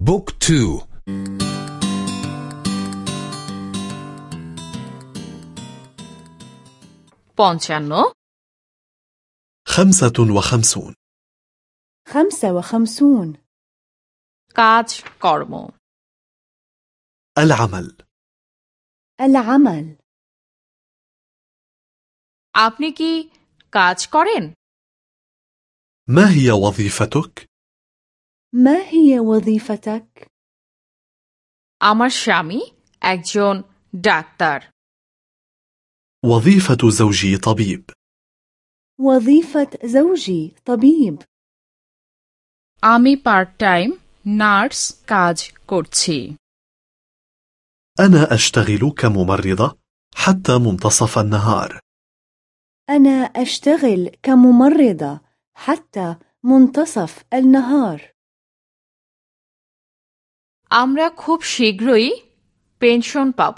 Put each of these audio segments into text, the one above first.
بوك تو. পঞ্চান্ন خمسة وخمسون. خمسة وخمسون. কাজ কর্ম العمل. العمل. আপনি কি কাজ করেন ما هي وظيفتك؟ ما هي وظيفتك؟ আমার স্বামী একজন ডাক্তার وظيفة زوجي طبيب وظيفة زوجي طبيب আমি পার্ট টাইম নার্স কাজ করছি أنا أشتغل كممرضة حتى منتصف النهار أنا أشتغل كممرضة حتى منتصف النهار আমরা খুব শীঘ্রই পেনশন পাব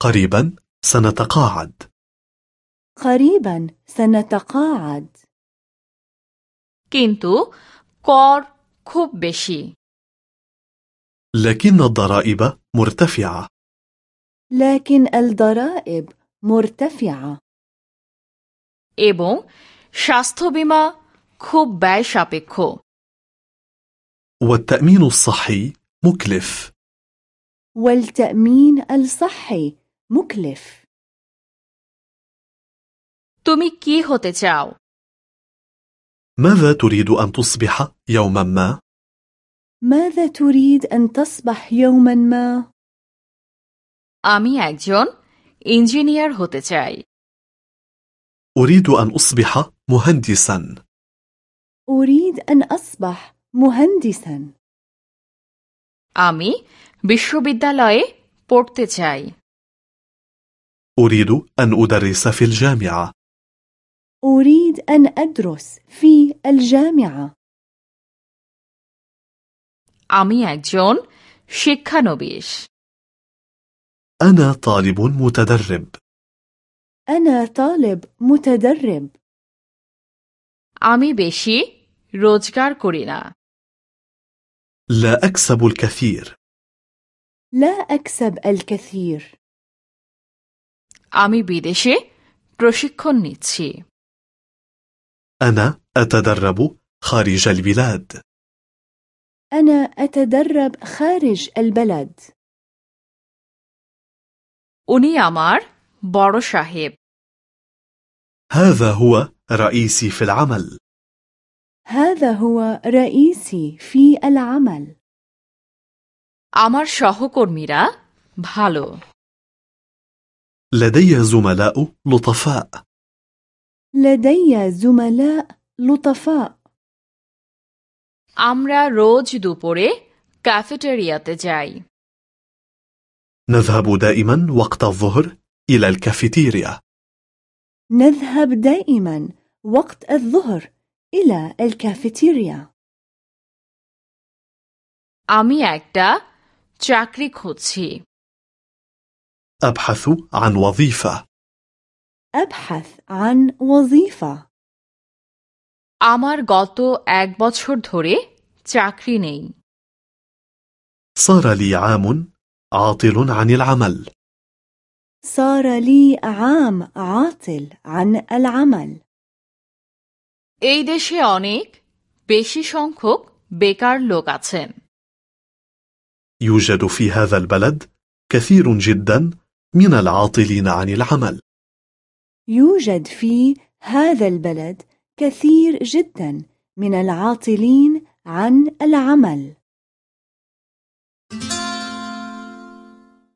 قريبا سنتقاعد قريبا سنتقاعد কিন্তু কর খুব বেশি لكن الضرائب مرتفعة لكن الضرائب مرتفعة এবং স্বাস্থ্য বীমা খুব ব্যয় সাপেক্ষ والتأمين الصحي مكلف والتأمين الصحي مكلف তুমি কি হতে চাও ماذا تريد أن تصبح يوما ما؟ ماذا تريد أن تصبح يوما ما؟ আমি একজন ইঞ্জিনিয়ার হতে চাই أريد أن أصبح مهندسا أريد أن أصبح مهندسا আমি বিশ্ববিদ্যালয়ে পড়তে চাই أريد أن أدرس في الجامعة أريد أن أدرس في الجامعة আমি একজন শিক্ষানবিশ أنا طالب متدرب أنا طالب متدرب আমি বেশি রোজগার করি না لا أكسب الكثير لا أكسب الكثير আমি বিদেশে প্রশিক্ষণ নিচ্ছি أنا أتدرب خارج البلاد أنا أتدرب خارج البلد উনি আমার বড় সাহেব هذا هو رئيسي في العمل هذا هو رئيسي في العمل. عمر আমার ميرا بحالو لدي زملاء لطفاء. لدي زملاء لطفاء. আমরা روج দুপুরে ক্যাফেটেরিয়াতে যাই। نذهب دائما وقت الظهر إلى الكافيتيريا. نذهب دائما وقت الظهر إلى الكافيتيريا আমি একটা চাকরি খুঁজছি أبحث عن وظيفة أبحث عن وظيفة আমার গত এক বছর ধরে চাকরি নেই صار لي عام عاطل عن العمل صار لي عام عاطل عن العمل এই দেশে অনেক বেশি সংখ্যক বেকার লোক আছেন يوجد في هذا البلد كثير جدا من العاطلين عن العمل يوجد في هذا البلد كثير جدا من العاطلين عن العمل